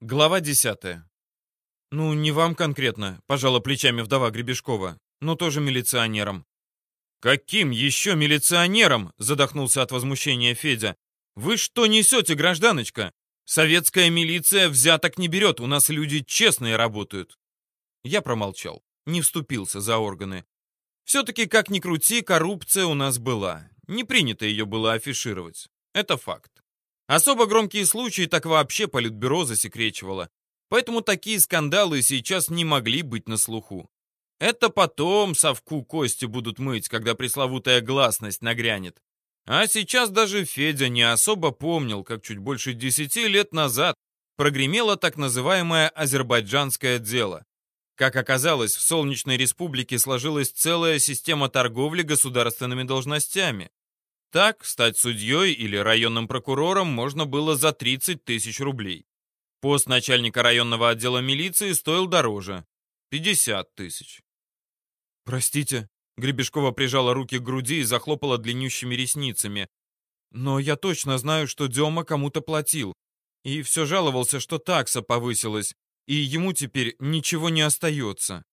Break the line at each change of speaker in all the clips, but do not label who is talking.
Глава десятая. «Ну, не вам конкретно», — пожала плечами вдова Гребешкова, но тоже милиционером. «Каким еще милиционером?» — задохнулся от возмущения Федя. «Вы что несете, гражданочка? Советская милиция взяток не берет, у нас люди честные работают». Я промолчал, не вступился за органы. Все-таки, как ни крути, коррупция у нас была. Не принято ее было афишировать. Это факт. Особо громкие случаи так вообще Политбюро засекречивало. Поэтому такие скандалы сейчас не могли быть на слуху. Это потом совку кости будут мыть, когда пресловутая гласность нагрянет. А сейчас даже Федя не особо помнил, как чуть больше десяти лет назад прогремело так называемое азербайджанское дело. Как оказалось, в Солнечной Республике сложилась целая система торговли государственными должностями. Так, стать судьей или районным прокурором можно было за 30 тысяч рублей. Пост начальника районного отдела милиции стоил дороже – 50 тысяч. «Простите», — Гребешкова прижала руки к груди и захлопала длиннющими ресницами. «Но я точно знаю, что Дема кому-то платил. И все жаловался, что такса повысилась, и ему теперь ничего не остается».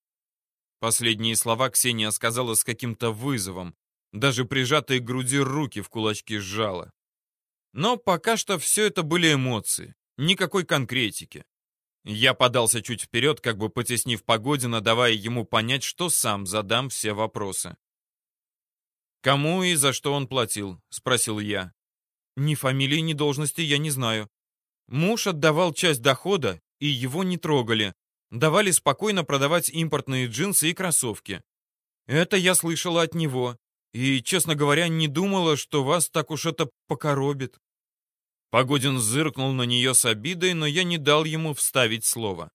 Последние слова Ксения сказала с каким-то вызовом, даже прижатые к груди руки в кулачки сжала. Но пока что все это были эмоции, никакой конкретики. Я подался чуть вперед, как бы потеснив Погодина, давая ему понять, что сам задам все вопросы. «Кому и за что он платил?» — спросил я. «Ни фамилии, ни должности я не знаю. Муж отдавал часть дохода, и его не трогали. Давали спокойно продавать импортные джинсы и кроссовки. Это я слышала от него. И, честно говоря, не думала, что вас так уж это покоробит. Погодин зыркнул на нее с обидой, но я не дал ему вставить слово.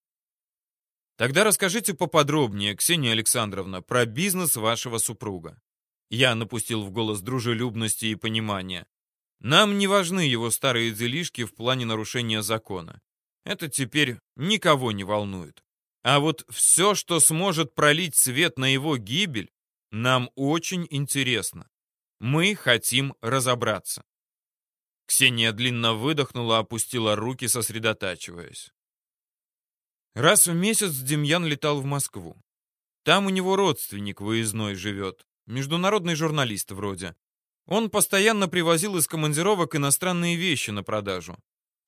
Тогда расскажите поподробнее, Ксения Александровна, про бизнес вашего супруга. Я напустил в голос дружелюбности и понимания. Нам не важны его старые делишки в плане нарушения закона. Это теперь никого не волнует. А вот все, что сможет пролить свет на его гибель, нам очень интересно. Мы хотим разобраться. Ксения длинно выдохнула, опустила руки, сосредотачиваясь. Раз в месяц Демьян летал в Москву. Там у него родственник выездной живет, международный журналист вроде. Он постоянно привозил из командировок иностранные вещи на продажу.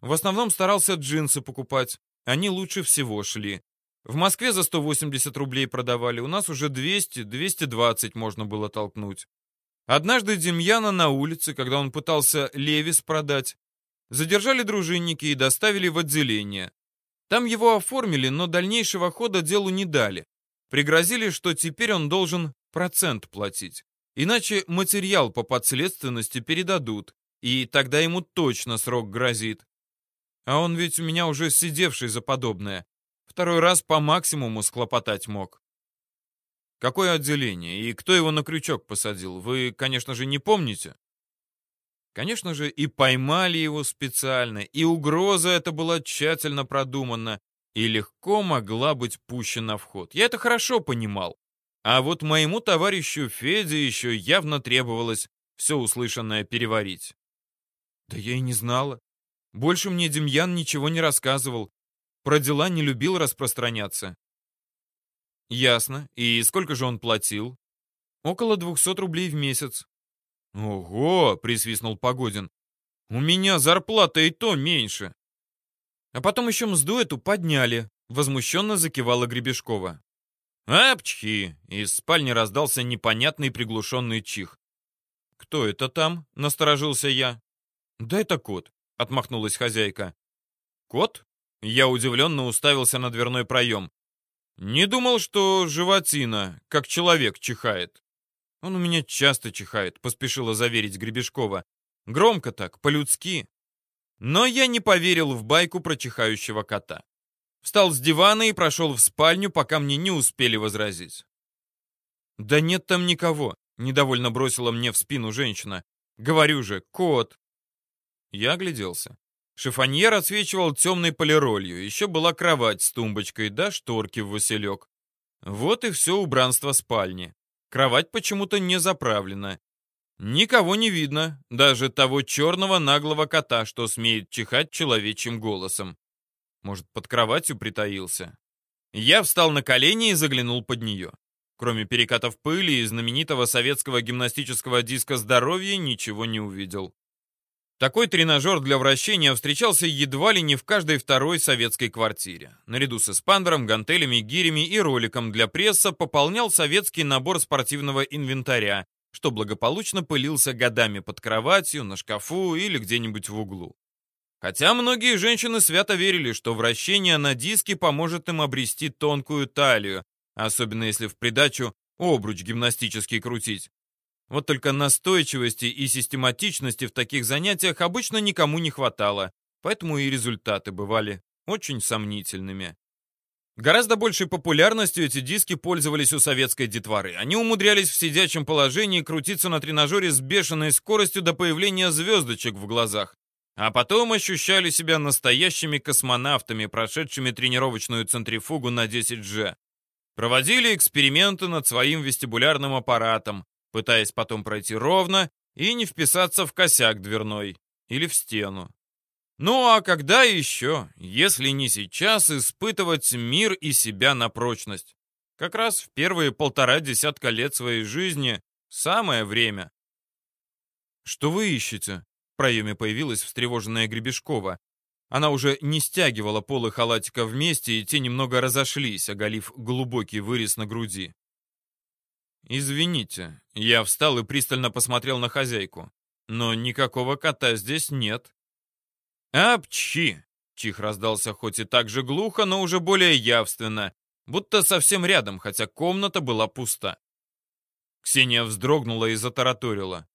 В основном старался джинсы покупать, они лучше всего шли. В Москве за 180 рублей продавали, у нас уже 200, 220 можно было толкнуть. Однажды Демьяна на улице, когда он пытался Левис продать, задержали дружинники и доставили в отделение. Там его оформили, но дальнейшего хода делу не дали. Пригрозили, что теперь он должен процент платить. Иначе материал по подследственности передадут, и тогда ему точно срок грозит. А он ведь у меня уже сидевший за подобное. Второй раз по максимуму схлопотать мог. Какое отделение и кто его на крючок посадил, вы, конечно же, не помните? Конечно же, и поймали его специально, и угроза эта была тщательно продумана и легко могла быть пущена в ход. Я это хорошо понимал. А вот моему товарищу Феде еще явно требовалось все услышанное переварить. Да я и не знала. Больше мне Демьян ничего не рассказывал. Про дела не любил распространяться. Ясно. И сколько же он платил? Около 200 рублей в месяц. Ого, присвистнул Погодин. У меня зарплата и то меньше. А потом еще мзду эту подняли, возмущенно закивала Гребешкова. «Апчхи!» — из спальни раздался непонятный приглушенный чих. «Кто это там?» — насторожился я. «Да это кот», — отмахнулась хозяйка. «Кот?» Я удивленно уставился на дверной проем. Не думал, что животина, как человек, чихает. Он у меня часто чихает, поспешила заверить Гребешкова. Громко так, по-людски. Но я не поверил в байку про чихающего кота. Встал с дивана и прошел в спальню, пока мне не успели возразить. «Да нет там никого», — недовольно бросила мне в спину женщина. «Говорю же, кот». Я огляделся. Шифоньер отсвечивал темной полиролью, еще была кровать с тумбочкой, да шторки в василек. Вот и все убранство спальни. Кровать почему-то не заправлена. Никого не видно, даже того черного наглого кота, что смеет чихать человечьим голосом. Может, под кроватью притаился? Я встал на колени и заглянул под нее. Кроме перекатов пыли и знаменитого советского гимнастического диска здоровья, ничего не увидел. Такой тренажер для вращения встречался едва ли не в каждой второй советской квартире. Наряду с эспандером, гантелями, гирями и роликом для пресса пополнял советский набор спортивного инвентаря, что благополучно пылился годами под кроватью, на шкафу или где-нибудь в углу. Хотя многие женщины свято верили, что вращение на диске поможет им обрести тонкую талию, особенно если в придачу обруч гимнастический крутить. Вот только настойчивости и систематичности в таких занятиях обычно никому не хватало, поэтому и результаты бывали очень сомнительными. Гораздо большей популярностью эти диски пользовались у советской детворы. Они умудрялись в сидячем положении крутиться на тренажере с бешеной скоростью до появления звездочек в глазах, а потом ощущали себя настоящими космонавтами, прошедшими тренировочную центрифугу на 10G. Проводили эксперименты над своим вестибулярным аппаратом, пытаясь потом пройти ровно и не вписаться в косяк дверной или в стену. Ну а когда еще, если не сейчас, испытывать мир и себя на прочность? Как раз в первые полтора десятка лет своей жизни самое время. «Что вы ищете?» В проеме появилась встревоженная Гребешкова. Она уже не стягивала полы халатика вместе, и те немного разошлись, оголив глубокий вырез на груди. «Извините». Я встал и пристально посмотрел на хозяйку. «Но никакого кота здесь нет». «Апчи!» Чих раздался хоть и так же глухо, но уже более явственно, будто совсем рядом, хотя комната была пуста. Ксения вздрогнула и затараторила.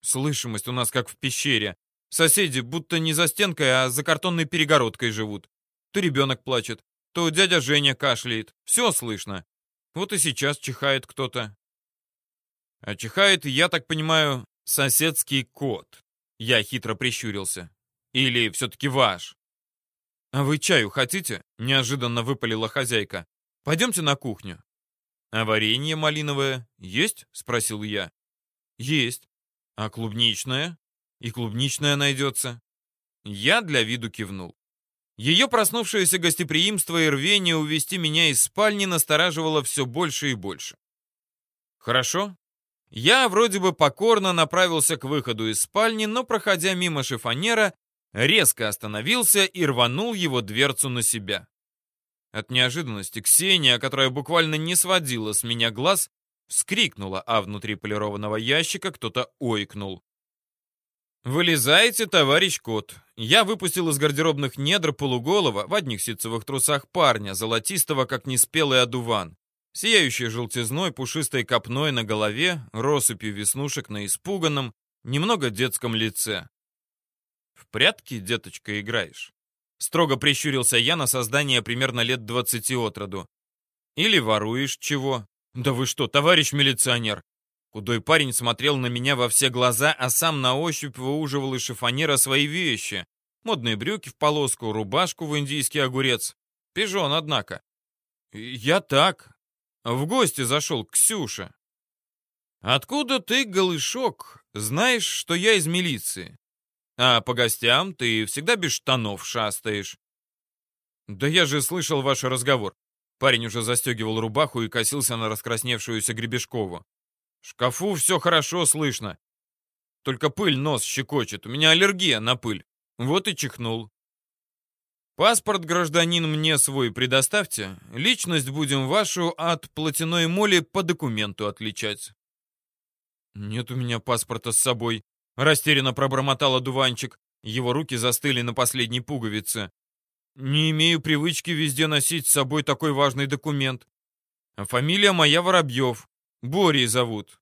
«Слышимость у нас как в пещере. Соседи будто не за стенкой, а за картонной перегородкой живут. То ребенок плачет, то дядя Женя кашляет. Все слышно. Вот и сейчас чихает кто-то. А чихает, я так понимаю, соседский кот. Я хитро прищурился. Или все-таки ваш? А вы чаю хотите? Неожиданно выпалила хозяйка. Пойдемте на кухню. А варенье малиновое есть? Спросил я. Есть. А клубничное? И клубничное найдется. Я для виду кивнул. Ее проснувшееся гостеприимство и рвение увести меня из спальни настораживало все больше и больше. Хорошо, я вроде бы покорно направился к выходу из спальни, но, проходя мимо шифонера, резко остановился и рванул его дверцу на себя. От неожиданности Ксения, которая буквально не сводила с меня глаз, вскрикнула, а внутри полированного ящика кто-то ойкнул. «Вылезайте, товарищ кот!» Я выпустил из гардеробных недр полуголова в одних ситцевых трусах парня, золотистого, как неспелый одуван сияющей желтизной, пушистой копной на голове, россыпью веснушек на испуганном, немного детском лице. «В прятки, деточка, играешь?» Строго прищурился я на создание примерно лет двадцати от роду. «Или воруешь чего?» «Да вы что, товарищ милиционер?» Худой парень смотрел на меня во все глаза, а сам на ощупь выуживал из шифонера свои вещи. Модные брюки в полоску, рубашку в индийский огурец. Пижон, однако. «Я так, в гости зашел к Ксюше. Откуда ты, голышок, знаешь, что я из милиции? А по гостям ты всегда без штанов шастаешь. Да я же слышал ваш разговор. Парень уже застегивал рубаху и косился на раскрасневшуюся Гребешкову. Шкафу все хорошо слышно. Только пыль нос щекочет. У меня аллергия на пыль. Вот и чихнул. Паспорт, гражданин, мне свой предоставьте. Личность будем вашу от платяной моли по документу отличать. Нет у меня паспорта с собой. Растерянно пробормотал одуванчик. Его руки застыли на последней пуговице. Не имею привычки везде носить с собой такой важный документ. Фамилия моя Воробьев. Борей зовут.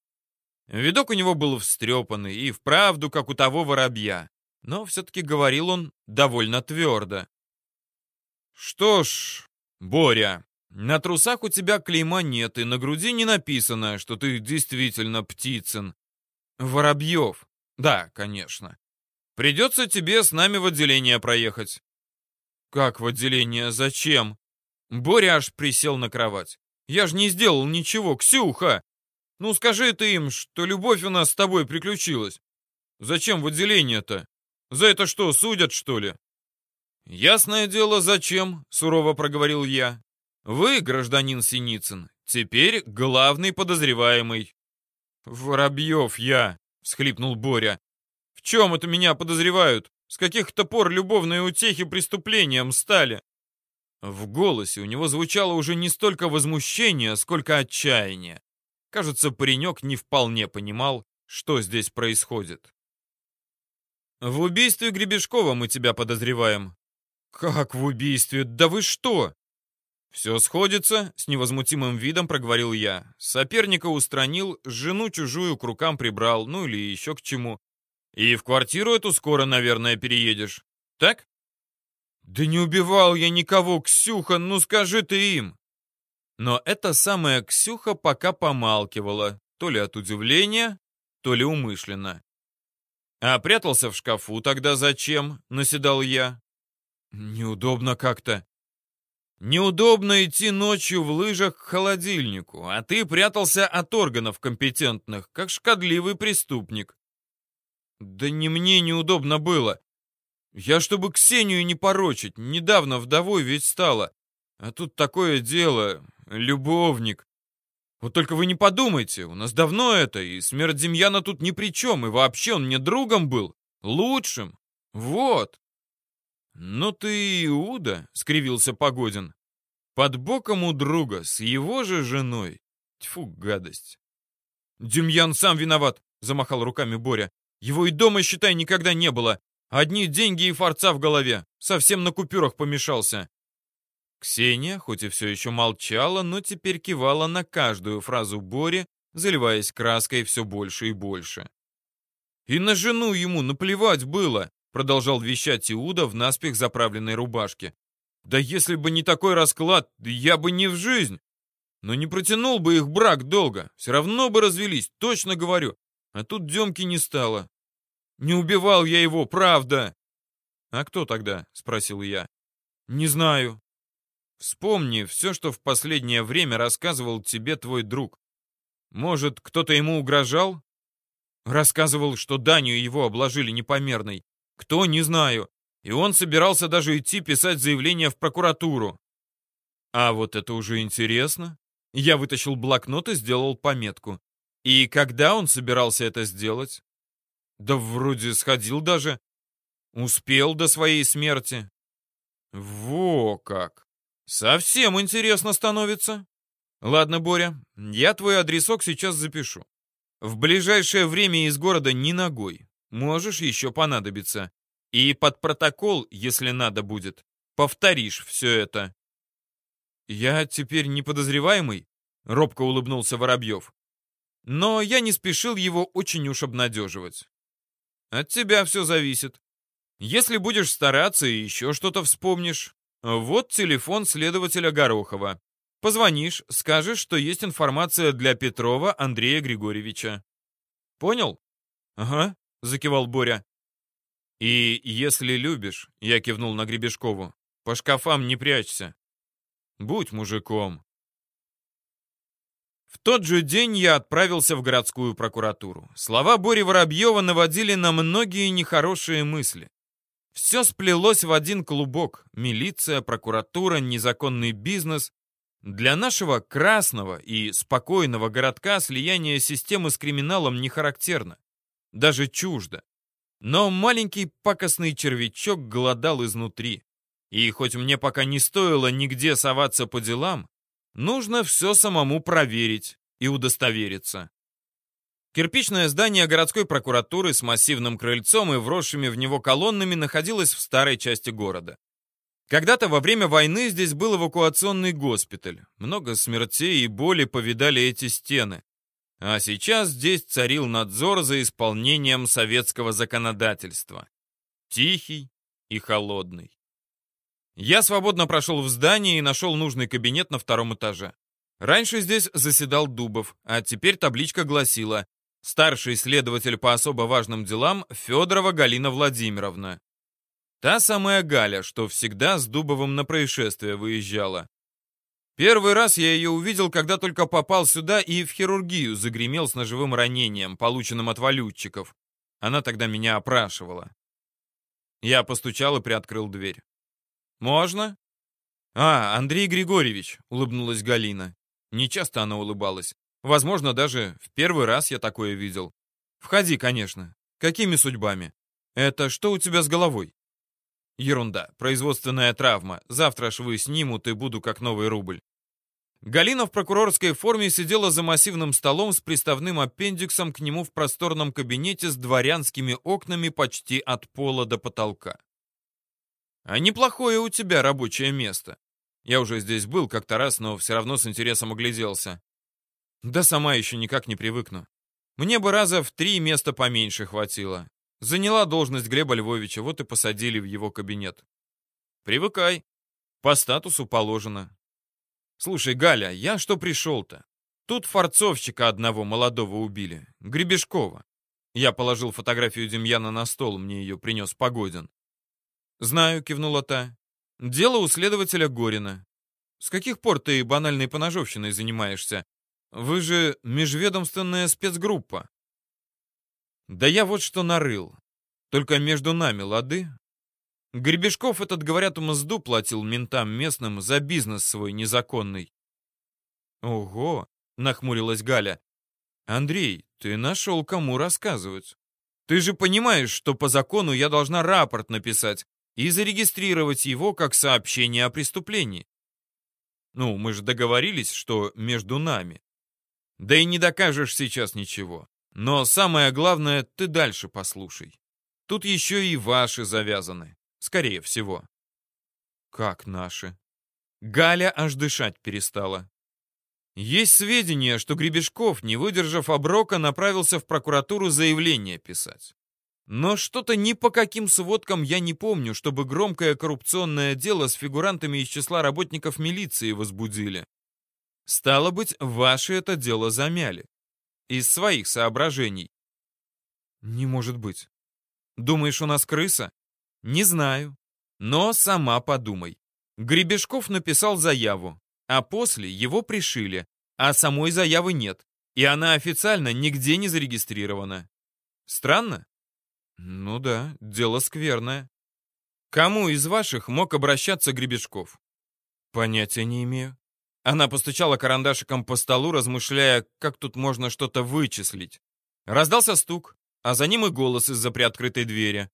Видок у него был встрепанный и вправду, как у того воробья. Но все-таки говорил он довольно твердо. «Что ж, Боря, на трусах у тебя клейма нет, и на груди не написано, что ты действительно Птицын. Воробьев. Да, конечно. Придется тебе с нами в отделение проехать». «Как в отделение? Зачем?» Боря аж присел на кровать. «Я же не сделал ничего, Ксюха! Ну скажи ты им, что любовь у нас с тобой приключилась. Зачем в отделение-то? За это что, судят, что ли?» «Ясное дело, зачем?» — сурово проговорил я. «Вы, гражданин Синицын, теперь главный подозреваемый». «Воробьев я!» — всхлипнул Боря. «В чем это меня подозревают? С каких-то пор любовные утехи преступлением стали?» В голосе у него звучало уже не столько возмущение, сколько отчаяние. Кажется, паренек не вполне понимал, что здесь происходит. «В убийстве Гребешкова мы тебя подозреваем», «Как в убийстве? Да вы что?» «Все сходится», — с невозмутимым видом проговорил я. Соперника устранил, жену чужую к рукам прибрал, ну или еще к чему. И в квартиру эту скоро, наверное, переедешь. Так? «Да не убивал я никого, Ксюха, ну скажи ты им!» Но эта самая Ксюха пока помалкивала, то ли от удивления, то ли умышленно. «А прятался в шкафу тогда зачем?» — наседал я. Неудобно как-то. Неудобно идти ночью в лыжах к холодильнику, а ты прятался от органов компетентных, как шкодливый преступник. Да не мне неудобно было. Я, чтобы Ксению не порочить, недавно вдовой ведь стала. А тут такое дело, любовник. Вот только вы не подумайте, у нас давно это, и смерть Демьяна тут ни при чем, и вообще он мне другом был, лучшим. Вот. «Ну ты Иуда!» — скривился Погодин. «Под боком у друга, с его же женой. Тьфу, гадость!» «Демьян сам виноват!» — замахал руками Боря. «Его и дома, считай, никогда не было. Одни деньги и форца в голове. Совсем на купюрах помешался». Ксения, хоть и все еще молчала, но теперь кивала на каждую фразу Бори, заливаясь краской все больше и больше. «И на жену ему наплевать было!» Продолжал вещать Иуда в наспех заправленной рубашке. «Да если бы не такой расклад, я бы не в жизнь. Но не протянул бы их брак долго, все равно бы развелись, точно говорю. А тут Демки не стало. Не убивал я его, правда!» «А кто тогда?» — спросил я. «Не знаю». «Вспомни все, что в последнее время рассказывал тебе твой друг. Может, кто-то ему угрожал?» Рассказывал, что Данию его обложили непомерной. Кто, не знаю. И он собирался даже идти писать заявление в прокуратуру. А вот это уже интересно. Я вытащил блокнот и сделал пометку. И когда он собирался это сделать? Да вроде сходил даже. Успел до своей смерти. Во как! Совсем интересно становится. Ладно, Боря, я твой адресок сейчас запишу. В ближайшее время из города ни ногой. Можешь еще понадобиться. И под протокол, если надо будет, повторишь все это. Я теперь не подозреваемый? Робко улыбнулся Воробьев. Но я не спешил его очень уж обнадеживать. От тебя все зависит. Если будешь стараться и еще что-то вспомнишь, вот телефон следователя Горохова. Позвонишь, скажешь, что есть информация для Петрова Андрея Григорьевича. Понял? Ага закивал Боря. И если любишь, я кивнул на Гребешкову, по шкафам не прячься. Будь мужиком. В тот же день я отправился в городскую прокуратуру. Слова Бори Воробьева наводили на многие нехорошие мысли. Все сплелось в один клубок. Милиция, прокуратура, незаконный бизнес. Для нашего красного и спокойного городка слияние системы с криминалом не характерно даже чуждо. Но маленький пакостный червячок голодал изнутри. И хоть мне пока не стоило нигде соваться по делам, нужно все самому проверить и удостовериться. Кирпичное здание городской прокуратуры с массивным крыльцом и вросшими в него колоннами находилось в старой части города. Когда-то во время войны здесь был эвакуационный госпиталь. Много смертей и боли повидали эти стены. А сейчас здесь царил надзор за исполнением советского законодательства. Тихий и холодный. Я свободно прошел в здание и нашел нужный кабинет на втором этаже. Раньше здесь заседал Дубов, а теперь табличка гласила «Старший следователь по особо важным делам Федорова Галина Владимировна». Та самая Галя, что всегда с Дубовым на происшествие выезжала. Первый раз я ее увидел, когда только попал сюда и в хирургию загремел с ножевым ранением, полученным от валютчиков. Она тогда меня опрашивала. Я постучал и приоткрыл дверь. «Можно?» «А, Андрей Григорьевич», — улыбнулась Галина. Нечасто она улыбалась. Возможно, даже в первый раз я такое видел. «Входи, конечно. Какими судьбами? Это что у тебя с головой?» «Ерунда. Производственная травма. Завтра швы снимут, и буду как новый рубль». Галина в прокурорской форме сидела за массивным столом с приставным аппендиксом к нему в просторном кабинете с дворянскими окнами почти от пола до потолка. А неплохое у тебя рабочее место. Я уже здесь был как-то раз, но все равно с интересом огляделся. Да сама еще никак не привыкну. Мне бы раза в три места поменьше хватило. Заняла должность Глеба Львовича, вот и посадили в его кабинет. Привыкай. По статусу положено. Слушай, Галя, я что пришел-то? Тут форцовщика одного молодого убили. Гребешкова. Я положил фотографию Демьяна на стол, мне ее принес Погодин. «Знаю», — кивнула та. «Дело у следователя Горина. С каких пор ты банальной поножовщиной занимаешься? Вы же межведомственная спецгруппа». «Да я вот что нарыл. Только между нами лады. Гребешков этот, говорят, мзду платил ментам местным за бизнес свой незаконный». «Ого!» — нахмурилась Галя. «Андрей, ты нашел кому рассказывать. Ты же понимаешь, что по закону я должна рапорт написать, и зарегистрировать его как сообщение о преступлении. Ну, мы же договорились, что между нами. Да и не докажешь сейчас ничего. Но самое главное, ты дальше послушай. Тут еще и ваши завязаны. Скорее всего. Как наши? Галя аж дышать перестала. Есть сведения, что Гребешков, не выдержав оброка, направился в прокуратуру заявление писать. Но что-то ни по каким сводкам я не помню, чтобы громкое коррупционное дело с фигурантами из числа работников милиции возбудили. Стало быть, ваши это дело замяли. Из своих соображений. Не может быть. Думаешь, у нас крыса? Не знаю. Но сама подумай. Гребешков написал заяву, а после его пришили, а самой заявы нет, и она официально нигде не зарегистрирована. Странно? Ну да, дело скверное. Кому из ваших мог обращаться Гребешков? Понятия не имею. Она постучала карандашиком по столу, размышляя, как тут можно что-то вычислить. Раздался стук, а за ним и голос из-за приоткрытой двери.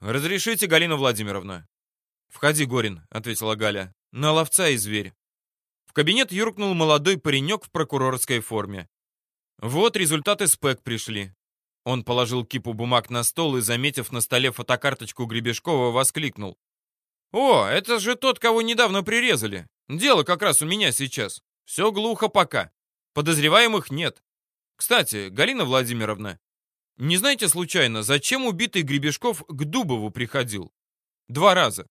«Разрешите, Галина Владимировна?» «Входи, Горин», — ответила Галя. «На ловца и зверь». В кабинет юркнул молодой паренек в прокурорской форме. Вот результаты СПЭК пришли. Он положил кипу бумаг на стол и, заметив на столе фотокарточку Гребешкова, воскликнул. «О, это же тот, кого недавно прирезали. Дело как раз у меня сейчас. Все глухо пока. Подозреваемых нет. Кстати, Галина Владимировна, не знаете случайно, зачем убитый Гребешков к Дубову приходил? Два раза.